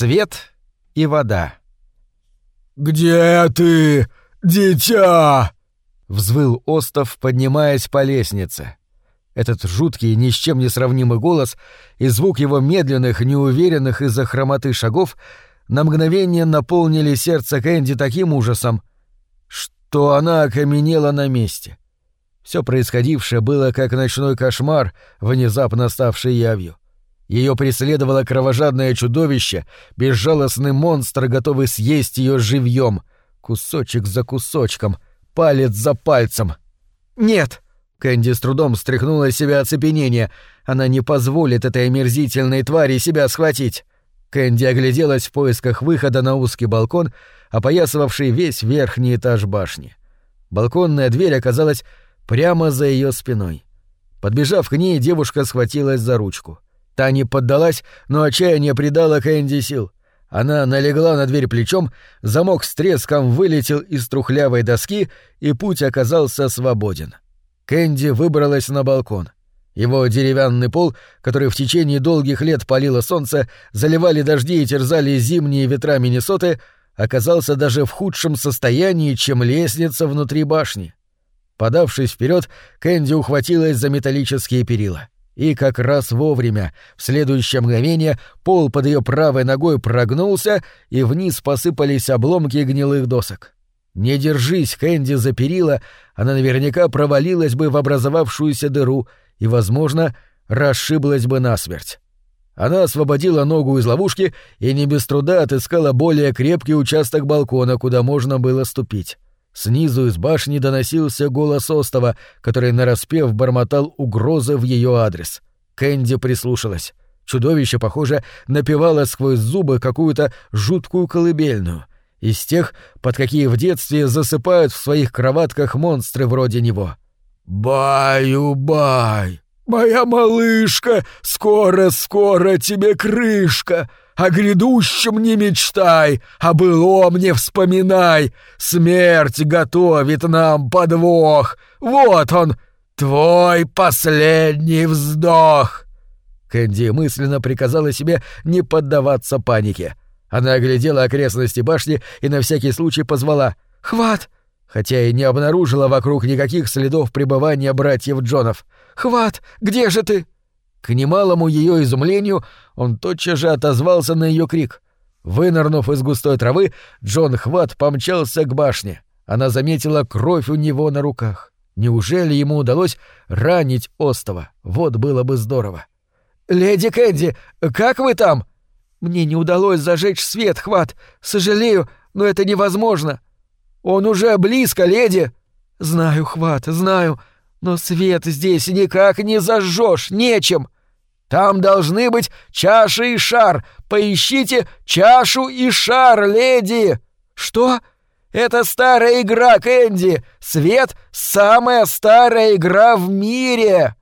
Свет и вода. «Где ты, дитя?» — взвыл Остов, поднимаясь по лестнице. Этот жуткий, ни с чем не сравнимый голос и звук его медленных, неуверенных из-за хромоты шагов на мгновение наполнили сердце Кэнди таким ужасом, что она окаменела на месте. Все происходившее было как ночной кошмар, внезапно ставший явью. Ее преследовало кровожадное чудовище, безжалостный монстр, готовый съесть ее живьем, кусочек за кусочком, палец за пальцем. «Нет!» Кэнди с трудом стряхнула из себя оцепенение. Она не позволит этой омерзительной твари себя схватить. Кэнди огляделась в поисках выхода на узкий балкон, опоясывавший весь верхний этаж башни. Балконная дверь оказалась прямо за ее спиной. Подбежав к ней, девушка схватилась за ручку. Та не поддалась, но отчаяние придало Кэнди сил. Она налегла на дверь плечом, замок с треском вылетел из трухлявой доски, и путь оказался свободен. Кэнди выбралась на балкон. Его деревянный пол, который в течение долгих лет палило солнце, заливали дожди и терзали зимние ветра Миннесоты, оказался даже в худшем состоянии, чем лестница внутри башни. Подавшись вперед, Кэнди ухватилась за металлические перила. И как раз вовремя, в следующее мгновение, пол под ее правой ногой прогнулся, и вниз посыпались обломки гнилых досок. Не держись, Кэнди, за перила, она наверняка провалилась бы в образовавшуюся дыру и, возможно, расшиблась бы насмерть. Она освободила ногу из ловушки и не без труда отыскала более крепкий участок балкона, куда можно было ступить. Снизу из башни доносился голос Остова, который нараспев бормотал угрозы в ее адрес. Кэнди прислушалась. Чудовище, похоже, напевало сквозь зубы какую-то жуткую колыбельную. Из тех, под какие в детстве засыпают в своих кроватках монстры вроде него. «Баю-бай! Моя малышка! Скоро-скоро тебе крышка! О грядущем не мечтай, о былом не вспоминай! Смерть готовит нам подвох! Вот он, твой последний вздох!» Кэнди мысленно приказала себе не поддаваться панике. Она оглядела окрестности башни и на всякий случай позвала «Хват!», хотя и не обнаружила вокруг никаких следов пребывания братьев Джонов. «Хват, где же ты?» К немалому ее изумлению он тотчас же отозвался на ее крик. Вынырнув из густой травы, Джон Хват помчался к башне. Она заметила кровь у него на руках. Неужели ему удалось ранить Остова? Вот было бы здорово. «Леди Кэнди, как вы там?» Мне не удалось зажечь свет, хват. Сожалею, но это невозможно. Он уже близко, леди. Знаю, хват, знаю. Но свет здесь никак не зажжешь, нечем. Там должны быть чаша и шар. Поищите чашу и шар, леди. Что? Это старая игра, Кэнди. Свет — самая старая игра в мире.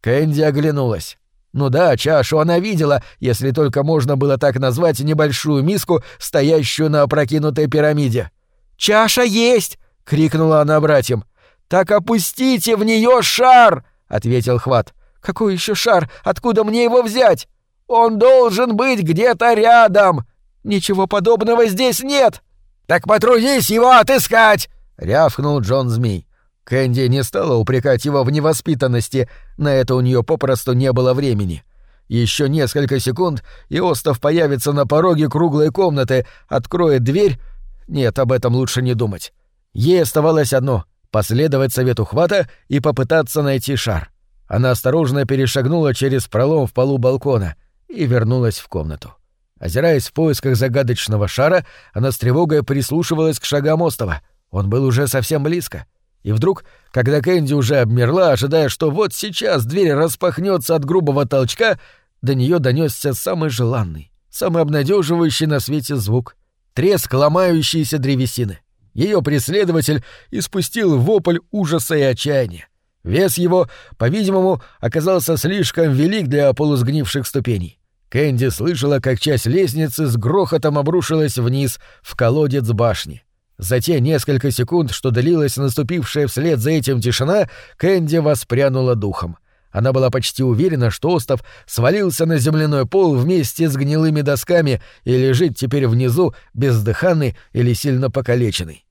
Кэнди оглянулась. Ну да, чашу она видела, если только можно было так назвать небольшую миску, стоящую на опрокинутой пирамиде. «Чаша есть!» — крикнула она братьям. «Так опустите в нее шар!» — ответил Хват. «Какой еще шар? Откуда мне его взять? Он должен быть где-то рядом! Ничего подобного здесь нет!» «Так потрудись его отыскать!» — рявкнул Джон Змей. Кэнди не стала упрекать его в невоспитанности, на это у нее попросту не было времени. Еще несколько секунд, и Остов появится на пороге круглой комнаты, откроет дверь. Нет, об этом лучше не думать. Ей оставалось одно — последовать совету хвата и попытаться найти шар. Она осторожно перешагнула через пролом в полу балкона и вернулась в комнату. Озираясь в поисках загадочного шара, она с тревогой прислушивалась к шагам Остова. Он был уже совсем близко. И вдруг, когда Кэнди уже обмерла, ожидая, что вот сейчас дверь распахнется от грубого толчка, до нее донесся самый желанный, самый обнадеживающий на свете звук — треск ломающейся древесины. Ее преследователь испустил вопль ужаса и отчаяния. Вес его, по-видимому, оказался слишком велик для полусгнивших ступеней. Кэнди слышала, как часть лестницы с грохотом обрушилась вниз в колодец башни. За те несколько секунд, что длилась наступившая вслед за этим тишина, Кэнди воспрянула духом. Она была почти уверена, что остов свалился на земляной пол вместе с гнилыми досками и лежит теперь внизу, бездыханный или сильно покалеченный.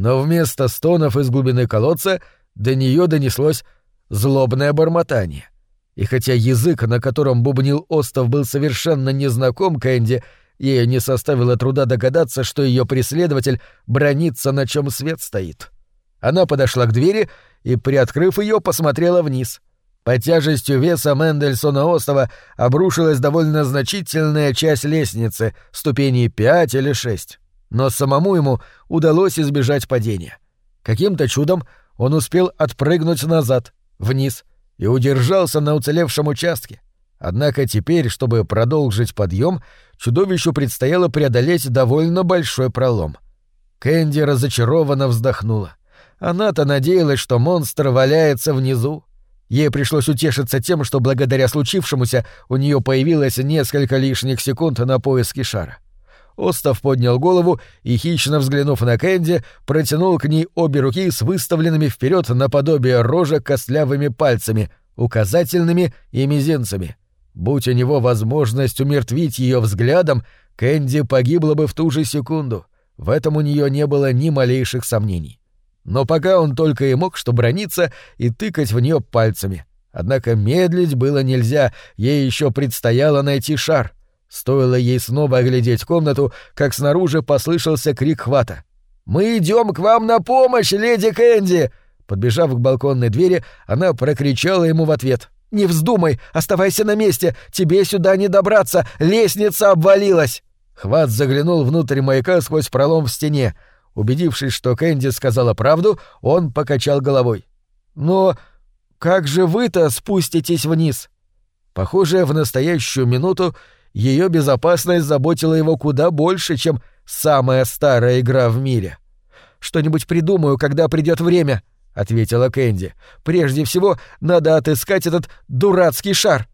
Но вместо стонов из глубины колодца до нее донеслось злобное бормотание. И хотя язык, на котором бубнил остов, был совершенно незнаком Кэнди, ей не составило труда догадаться, что ее преследователь бронится, на чем свет стоит. Она подошла к двери и, приоткрыв ее, посмотрела вниз — под тяжестью веса Мендельсона Остова обрушилась довольно значительная часть лестницы, ступеней пять или шесть. Но самому ему удалось избежать падения. Каким-то чудом он успел отпрыгнуть назад, вниз, и удержался на уцелевшем участке. Однако теперь, чтобы продолжить подъем, чудовищу предстояло преодолеть довольно большой пролом. Кэнди разочарованно вздохнула. Она-то надеялась, что монстр валяется внизу, Ей пришлось утешиться тем, что благодаря случившемуся у нее появилось несколько лишних секунд на поиски шара. Остав поднял голову и, хищно взглянув на Кэнди, протянул к ней обе руки с выставленными вперед наподобие рожа костлявыми пальцами, указательными и мизинцами. Будь у него возможность умертвить ее взглядом, Кэнди погибла бы в ту же секунду. В этом у нее не было ни малейших сомнений. Но пока он только и мог что брониться и тыкать в нее пальцами. Однако медлить было нельзя, ей еще предстояло найти шар. Стоило ей снова оглядеть комнату, как снаружи послышался крик хвата. «Мы идем к вам на помощь, леди Кэнди!» Подбежав к балконной двери, она прокричала ему в ответ. «Не вздумай! Оставайся на месте! Тебе сюда не добраться! Лестница обвалилась!» Хват заглянул внутрь маяка сквозь пролом в стене. Убедившись, что Кэнди сказала правду, он покачал головой. «Но как же вы-то спуститесь вниз?» Похоже, в настоящую минуту ее безопасность заботила его куда больше, чем самая старая игра в мире. «Что-нибудь придумаю, когда придет время», — ответила Кэнди. «Прежде всего, надо отыскать этот дурацкий шар».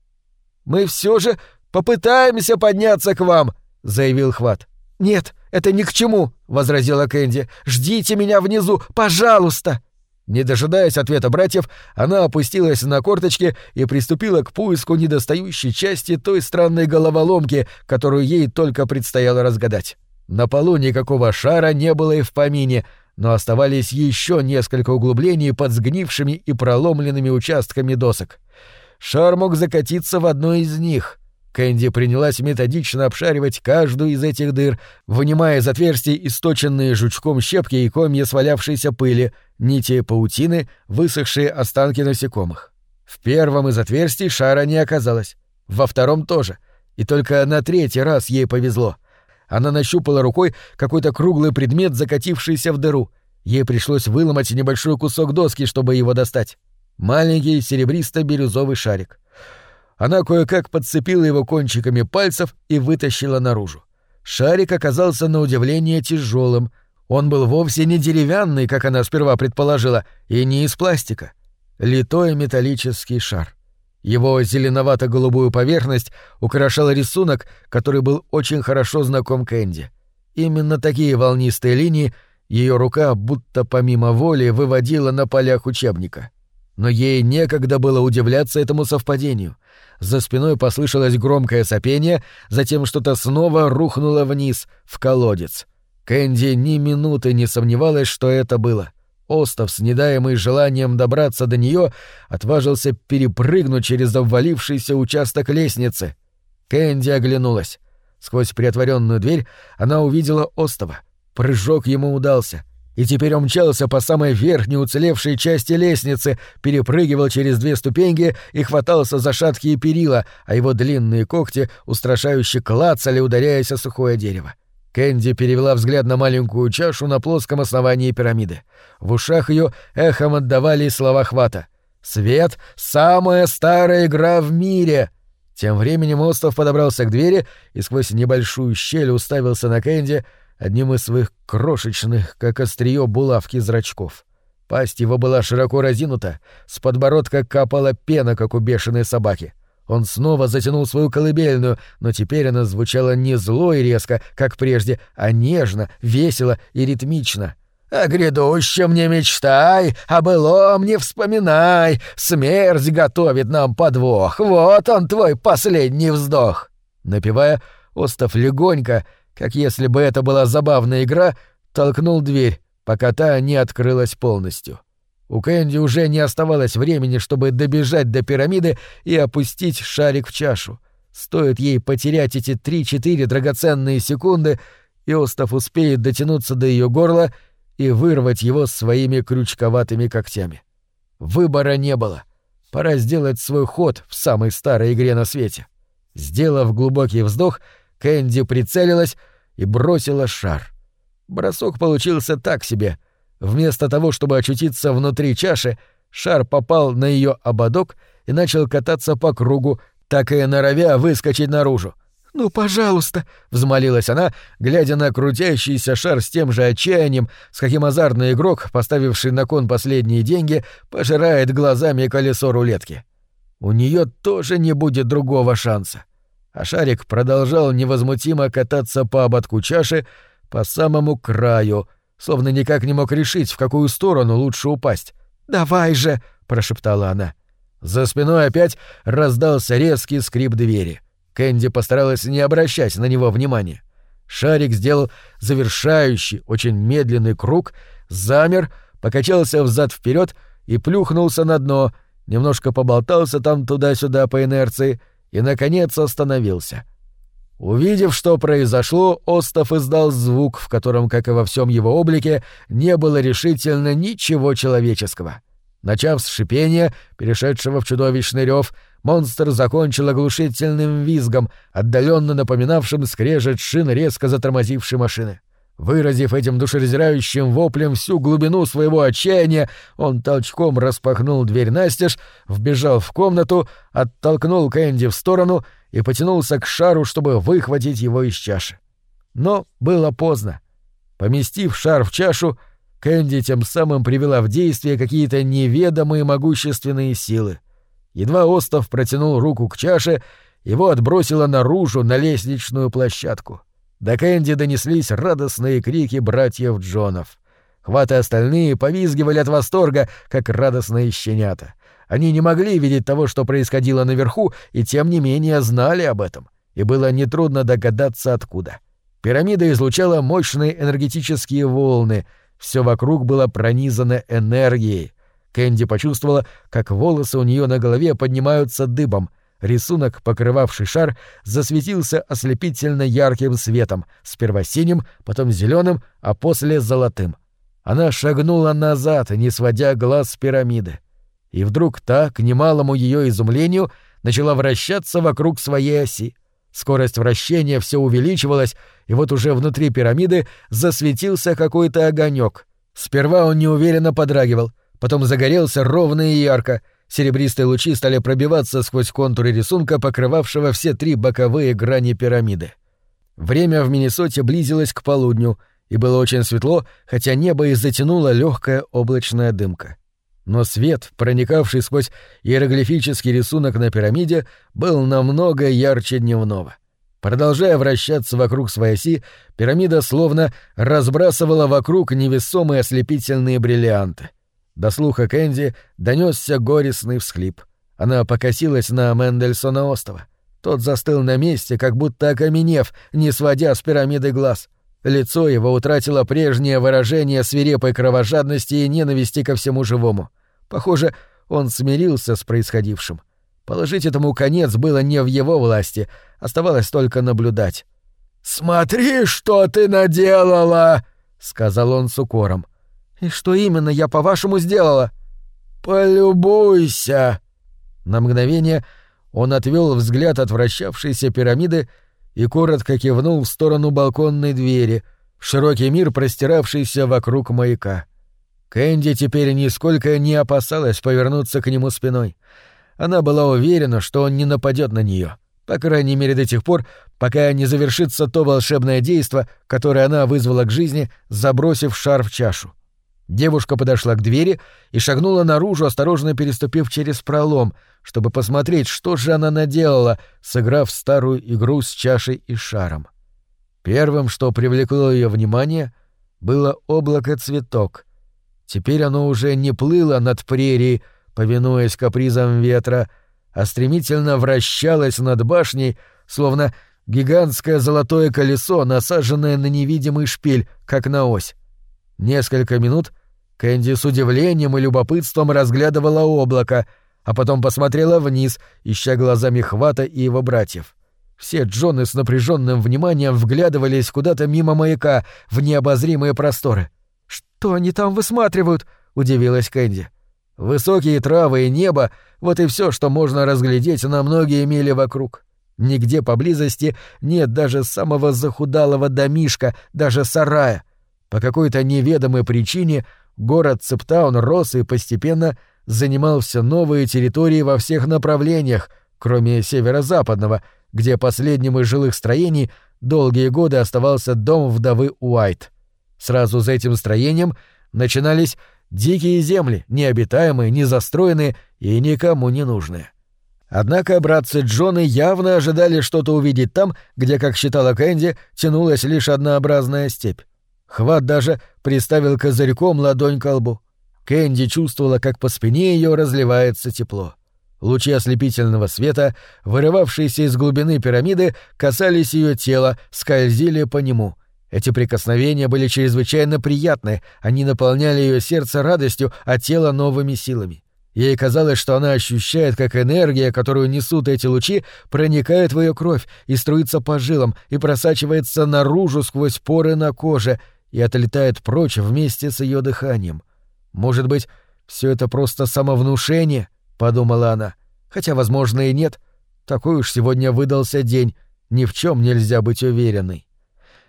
«Мы все же попытаемся подняться к вам», — заявил Хват. «Нет, это ни к чему», — возразила Кэнди. «Ждите меня внизу, пожалуйста!» Не дожидаясь ответа братьев, она опустилась на корточки и приступила к поиску недостающей части той странной головоломки, которую ей только предстояло разгадать. На полу никакого шара не было и в помине, но оставались еще несколько углублений под сгнившими и проломленными участками досок. Шар мог закатиться в одной из них — Кэнди принялась методично обшаривать каждую из этих дыр, вынимая из отверстий источенные жучком щепки и комья свалявшейся пыли, нити паутины, высохшие останки насекомых. В первом из отверстий шара не оказалось, во втором тоже, и только на третий раз ей повезло. Она нащупала рукой какой-то круглый предмет, закатившийся в дыру. Ей пришлось выломать небольшой кусок доски, чтобы его достать. Маленький серебристо-бирюзовый шарик — она кое-как подцепила его кончиками пальцев и вытащила наружу. Шарик оказался на удивление тяжелым. Он был вовсе не деревянный, как она сперва предположила, и не из пластика. Литой металлический шар. Его зеленовато-голубую поверхность украшал рисунок, который был очень хорошо знаком Кэнди. Именно такие волнистые линии ее рука будто помимо воли выводила на полях учебника. Но ей некогда было удивляться этому совпадению. За спиной послышалось громкое сопение, затем что-то снова рухнуло вниз, в колодец. Кэнди ни минуты не сомневалась, что это было. Остов, с недаемый желанием добраться до нее, отважился перепрыгнуть через обвалившийся участок лестницы. Кэнди оглянулась. Сквозь приотворенную дверь она увидела Остова. Прыжок ему удался — и теперь он мчался по самой верхней уцелевшей части лестницы, перепрыгивал через две ступеньки и хватался за шаткие перила, а его длинные когти устрашающе клацали, ударяясь о сухое дерево. Кэнди перевела взгляд на маленькую чашу на плоском основании пирамиды. В ушах ее эхом отдавались слова хвата. «Свет — самая старая игра в мире!» Тем временем Остов подобрался к двери и сквозь небольшую щель уставился на Кэнди, одним из своих крошечных, как острие булавки зрачков. Пасть его была широко разинута, с подбородка капала пена, как у бешеной собаки. Он снова затянул свою колыбельную, но теперь она звучала не зло и резко, как прежде, а нежно, весело и ритмично. О грядущем не мечтай, о былом не вспоминай. Смерть готовит нам подвох. Вот он, твой последний вздох. Напевая, Остов легонько, как если бы это была забавная игра, толкнул дверь, пока та не открылась полностью. У Кэнди уже не оставалось времени, чтобы добежать до пирамиды и опустить шарик в чашу. Стоит ей потерять эти три-четыре драгоценные секунды, и Остов успеет дотянуться до ее горла и вырвать его своими крючковатыми когтями. Выбора не было. Пора сделать свой ход в самой старой игре на свете. Сделав глубокий вздох, Кэнди прицелилась и бросила шар. Бросок получился так себе. Вместо того, чтобы очутиться внутри чаши, шар попал на ее ободок и начал кататься по кругу, так и норовя выскочить наружу. «Ну, пожалуйста!» — взмолилась она, глядя на крутящийся шар с тем же отчаянием, с каким азартный игрок, поставивший на кон последние деньги, пожирает глазами колесо рулетки. У нее тоже не будет другого шанса. А шарик продолжал невозмутимо кататься по ободку чаши по самому краю, словно никак не мог решить, в какую сторону лучше упасть. «Давай же!» — прошептала она. За спиной опять раздался резкий скрип двери. Кэнди постаралась не обращать на него внимания. Шарик сделал завершающий, очень медленный круг, замер, покачался взад вперед и плюхнулся на дно, немножко поболтался там туда-сюда по инерции и, наконец, остановился. Увидев, что произошло, Остов издал звук, в котором, как и во всем его облике, не было решительно ничего человеческого. Начав с шипения, перешедшего в чудовищный рев, монстр закончил оглушительным визгом, отдаленно напоминавшим скрежет шин резко затормозившей машины. Выразив этим душераздирающим воплем всю глубину своего отчаяния, он толчком распахнул дверь настежь, вбежал в комнату, оттолкнул Кэнди в сторону и потянулся к шару, чтобы выхватить его из чаши. Но было поздно. Поместив шар в чашу, Кэнди тем самым привела в действие какие-то неведомые могущественные силы. Едва Остов протянул руку к чаше, его отбросило наружу на лестничную площадку. До Кэнди донеслись радостные крики братьев Джонов. Хваты остальные повизгивали от восторга, как радостные щенята. Они не могли видеть того, что происходило наверху, и тем не менее знали об этом. И было нетрудно догадаться, откуда. Пирамида излучала мощные энергетические волны — все вокруг было пронизано энергией. Кэнди почувствовала, как волосы у нее на голове поднимаются дыбом. Рисунок, покрывавший шар, засветился ослепительно ярким светом, сперва синим, потом зеленым, а после золотым. Она шагнула назад, не сводя глаз с пирамиды. И вдруг та, к немалому ее изумлению, начала вращаться вокруг своей оси. Скорость вращения все увеличивалась, и вот уже внутри пирамиды засветился какой-то огонек. Сперва он неуверенно подрагивал, потом загорелся ровно и ярко. Серебристые лучи стали пробиваться сквозь контуры рисунка, покрывавшего все три боковые грани пирамиды. Время в Миннесоте близилось к полудню, и было очень светло, хотя небо и затянула легкая облачная дымка но свет, проникавший сквозь иероглифический рисунок на пирамиде, был намного ярче дневного. Продолжая вращаться вокруг своей оси, пирамида словно разбрасывала вокруг невесомые ослепительные бриллианты. До слуха Кэнди донесся горестный всхлип. Она покосилась на Мендельсона Остова. Тот застыл на месте, как будто окаменев, не сводя с пирамиды глаз — Лицо его утратило прежнее выражение свирепой кровожадности и ненависти ко всему живому. Похоже, он смирился с происходившим. Положить этому конец было не в его власти, оставалось только наблюдать. «Смотри, что ты наделала!» — сказал он с укором. «И что именно я, по-вашему, сделала?» «Полюбуйся!» На мгновение он отвел взгляд от вращавшейся пирамиды и коротко кивнул в сторону балконной двери, в широкий мир, простиравшийся вокруг маяка. Кэнди теперь нисколько не опасалась повернуться к нему спиной. Она была уверена, что он не нападет на нее, по крайней мере до тех пор, пока не завершится то волшебное действо, которое она вызвала к жизни, забросив шар в чашу. Девушка подошла к двери и шагнула наружу, осторожно переступив через пролом, чтобы посмотреть, что же она наделала, сыграв старую игру с чашей и шаром. Первым, что привлекло ее внимание, было облако-цветок. Теперь оно уже не плыло над прерией, повинуясь капризам ветра, а стремительно вращалось над башней, словно гигантское золотое колесо, насаженное на невидимый шпиль, как на ось. Несколько минут Кэнди с удивлением и любопытством разглядывала облако, а потом посмотрела вниз, ища глазами Хвата и его братьев. Все Джоны с напряженным вниманием вглядывались куда-то мимо маяка в необозримые просторы. «Что они там высматривают?» — удивилась Кэнди. «Высокие травы и небо — вот и все, что можно разглядеть на многие мили вокруг. Нигде поблизости нет даже самого захудалого домишка, даже сарая. По какой-то неведомой причине город Цептаун рос и постепенно занимал все новые территории во всех направлениях, кроме северо-западного, где последним из жилых строений долгие годы оставался дом вдовы Уайт. Сразу за этим строением начинались дикие земли, необитаемые, незастроенные и никому не нужные. Однако братцы Джоны явно ожидали что-то увидеть там, где, как считала Кэнди, тянулась лишь однообразная степь. Хват даже приставил козырьком ладонь к лбу. Кэнди чувствовала, как по спине ее разливается тепло. Лучи ослепительного света, вырывавшиеся из глубины пирамиды, касались ее тела, скользили по нему. Эти прикосновения были чрезвычайно приятны, они наполняли ее сердце радостью, а тело новыми силами. Ей казалось, что она ощущает, как энергия, которую несут эти лучи, проникает в ее кровь и струится по жилам, и просачивается наружу сквозь поры на коже и отлетает прочь вместе с ее дыханием. Может быть, все это просто самовнушение, подумала она. Хотя, возможно, и нет. Такой уж сегодня выдался день, ни в чем нельзя быть уверенной.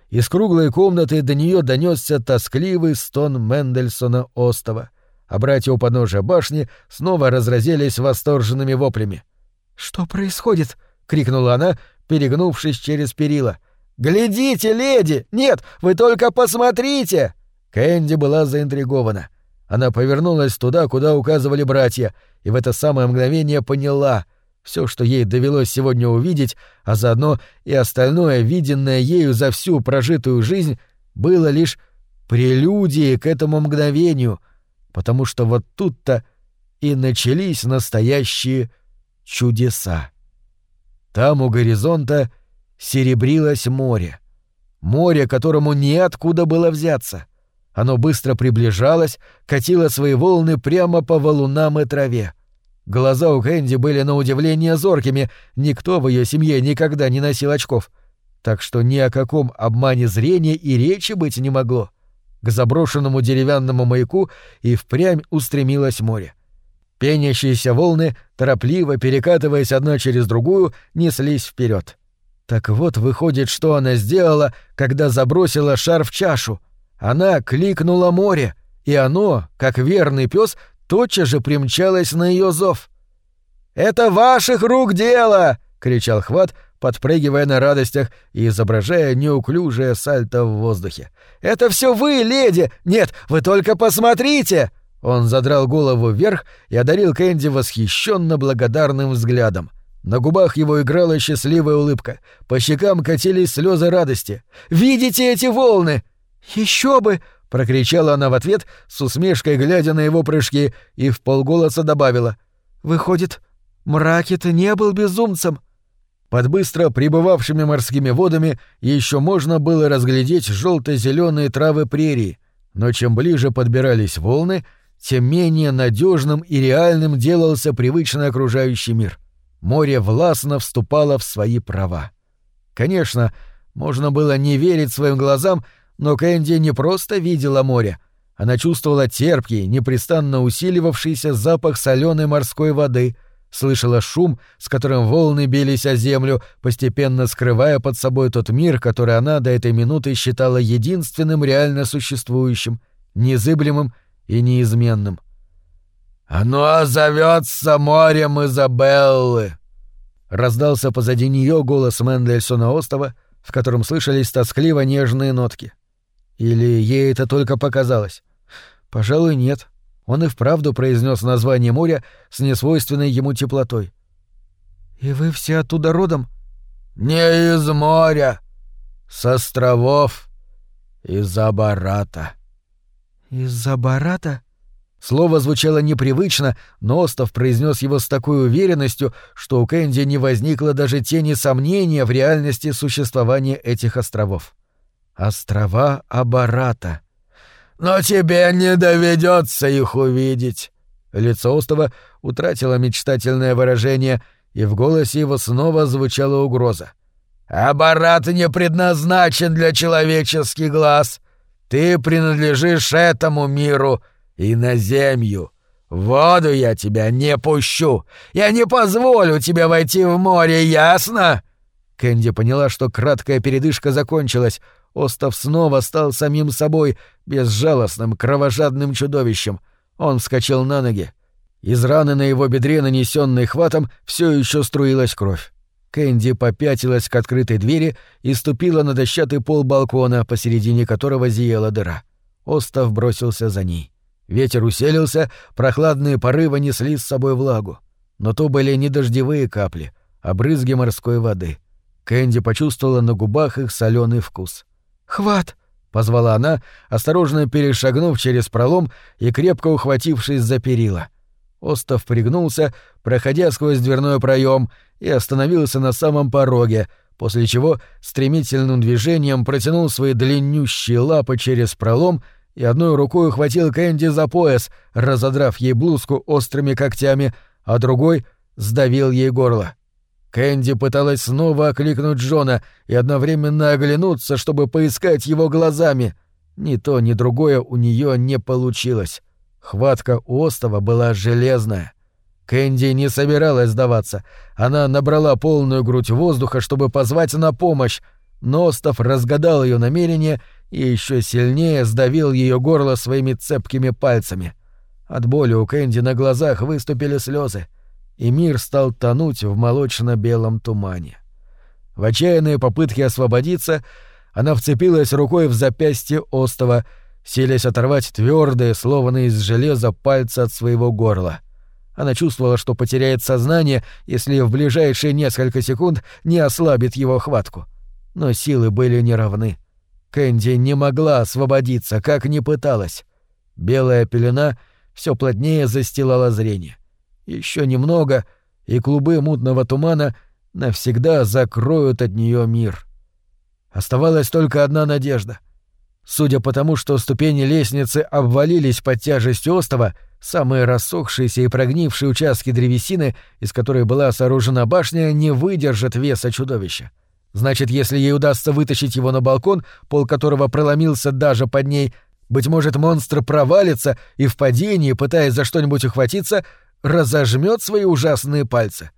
Из круглой комнаты до нее донесся тоскливый стон Мендельсона Остова — а братья у подножия башни снова разразились восторженными воплями. «Что происходит?» — крикнула она, перегнувшись через перила. «Глядите, леди! Нет, вы только посмотрите!» Кэнди была заинтригована. Она повернулась туда, куда указывали братья, и в это самое мгновение поняла — все, что ей довелось сегодня увидеть, а заодно и остальное, виденное ею за всю прожитую жизнь, было лишь прелюдией к этому мгновению, потому что вот тут-то и начались настоящие чудеса. Там у горизонта серебрилось море. Море, которому неоткуда было взяться. Оно быстро приближалось, катило свои волны прямо по валунам и траве. Глаза у Кэнди были на удивление зоркими, никто в ее семье никогда не носил очков. Так что ни о каком обмане зрения и речи быть не могло. К заброшенному деревянному маяку и впрямь устремилось море. Пенящиеся волны, торопливо перекатываясь одна через другую, неслись вперед. Так вот, выходит, что она сделала, когда забросила шар в чашу. Она кликнула море, и оно, как верный пес, тотчас же примчалось на ее зов. «Это ваших рук дело!» — кричал Хват, подпрыгивая на радостях и изображая неуклюжее сальто в воздухе. «Это все вы, леди! Нет, вы только посмотрите!» Он задрал голову вверх и одарил Кэнди восхищенно благодарным взглядом. На губах его играла счастливая улыбка, по щекам катились слезы радости. «Видите эти волны?» «Еще бы!» — прокричала она в ответ, с усмешкой глядя на его прыжки, и в полголоса добавила. «Выходит, Мракет не был безумцем?» Под быстро прибывавшими морскими водами еще можно было разглядеть желто-зеленые травы прерии, но чем ближе подбирались волны, тем менее надежным и реальным делался привычный окружающий мир. Море властно вступало в свои права. Конечно, можно было не верить своим глазам, но Кэнди не просто видела море. Она чувствовала терпкий, непрестанно усиливавшийся запах соленой морской воды — слышала шум, с которым волны бились о землю, постепенно скрывая под собой тот мир, который она до этой минуты считала единственным реально существующим, незыблемым и неизменным. «Оно зовется морем Изабеллы!» Раздался позади нее голос Мендельсона Остова, в котором слышались тоскливо нежные нотки. Или ей это только показалось? Пожалуй, нет. Он и вправду произнес название моря с несвойственной ему теплотой. «И вы все оттуда родом?» «Не из моря, с островов. «Из-за Барата». «Из-за Барата?» Слово звучало непривычно, но Остов произнес его с такой уверенностью, что у Кэнди не возникло даже тени сомнения в реальности существования этих островов. Острова Абарата. «Но тебе не доведется их увидеть!» Лицо Остова утратило мечтательное выражение, и в голосе его снова звучала угроза. «Абарат не предназначен для человеческих глаз. Ты принадлежишь этому миру и на землю. В воду я тебя не пущу. Я не позволю тебе войти в море, ясно?» Кэнди поняла, что краткая передышка закончилась. Остов снова стал самим собой, безжалостным, кровожадным чудовищем. Он вскочил на ноги. Из раны на его бедре, нанесенной хватом, все еще струилась кровь. Кэнди попятилась к открытой двери и ступила на дощатый пол балкона, посередине которого зияла дыра. Остов бросился за ней. Ветер усилился, прохладные порывы несли с собой влагу. Но то были не дождевые капли, а брызги морской воды. Кэнди почувствовала на губах их соленый вкус. «Хват!» — позвала она, осторожно перешагнув через пролом и крепко ухватившись за перила. Остов пригнулся, проходя сквозь дверной проем, и остановился на самом пороге, после чего стремительным движением протянул свои длиннющие лапы через пролом и одной рукой ухватил Кэнди за пояс, разодрав ей блузку острыми когтями, а другой сдавил ей горло. Кэнди пыталась снова окликнуть Джона и одновременно оглянуться, чтобы поискать его глазами. Ни то, ни другое у нее не получилось. Хватка у остова была железная. Кэнди не собиралась сдаваться. Она набрала полную грудь воздуха, чтобы позвать на помощь, но остов разгадал ее намерение и еще сильнее сдавил ее горло своими цепкими пальцами. От боли у Кэнди на глазах выступили слезы, и мир стал тонуть в молочно-белом тумане. В отчаянные попытки освободиться она вцепилась рукой в запястье остова, силясь оторвать твердые, словно из железа, пальцы от своего горла. Она чувствовала, что потеряет сознание, если в ближайшие несколько секунд не ослабит его хватку. Но силы были неравны. Кэнди не могла освободиться, как ни пыталась. Белая пелена все плотнее застилала зрение. Еще немного, и клубы мутного тумана навсегда закроют от нее мир. Оставалась только одна надежда. Судя по тому, что ступени лестницы обвалились под тяжестью остова, самые рассохшиеся и прогнившие участки древесины, из которой была сооружена башня, не выдержат веса чудовища. Значит, если ей удастся вытащить его на балкон, пол которого проломился даже под ней, быть может, монстр провалится и в падении, пытаясь за что-нибудь ухватиться, разожмет свои ужасные пальцы.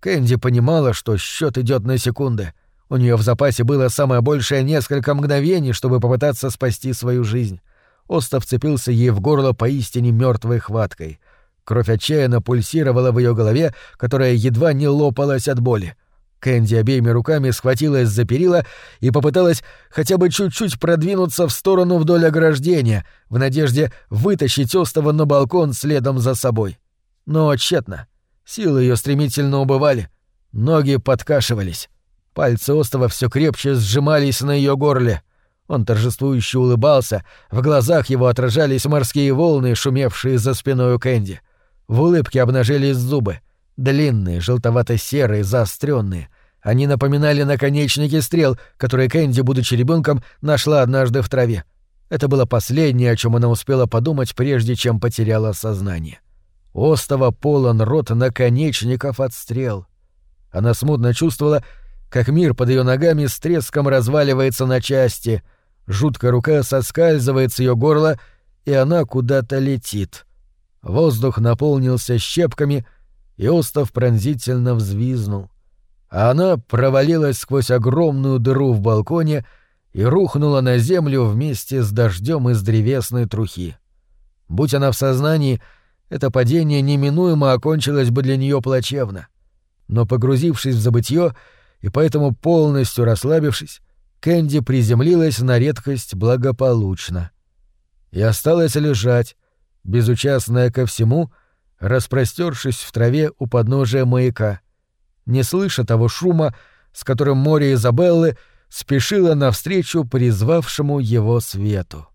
Кэнди понимала, что счет идет на секунды. У нее в запасе было самое большее несколько мгновений, чтобы попытаться спасти свою жизнь. Остов вцепился ей в горло поистине мертвой хваткой. Кровь отчаянно пульсировала в ее голове, которая едва не лопалась от боли. Кэнди обеими руками схватилась за перила и попыталась хотя бы чуть-чуть продвинуться в сторону вдоль ограждения, в надежде вытащить Остова на балкон следом за собой. Но тщетно. Силы ее стремительно убывали. Ноги подкашивались. Пальцы Остова все крепче сжимались на ее горле. Он торжествующе улыбался, в глазах его отражались морские волны, шумевшие за спиной у Кэнди. В улыбке обнажились зубы. Длинные, желтовато-серые, заостренные. Они напоминали наконечники стрел, которые Кэнди, будучи ребенком, нашла однажды в траве. Это было последнее, о чем она успела подумать, прежде чем потеряла сознание. — Остова полон рот наконечников от стрел. Она смутно чувствовала, как мир под ее ногами с треском разваливается на части, жуткая рука соскальзывает с ее горла, и она куда-то летит. Воздух наполнился щепками, и остов пронзительно взвизнул. А она провалилась сквозь огромную дыру в балконе и рухнула на землю вместе с дождем из древесной трухи. Будь она в сознании, — это падение неминуемо окончилось бы для нее плачевно. Но погрузившись в забытье и поэтому полностью расслабившись, Кэнди приземлилась на редкость благополучно. И осталась лежать, безучастная ко всему, распростершись в траве у подножия маяка, не слыша того шума, с которым море Изабеллы спешила навстречу призвавшему его свету.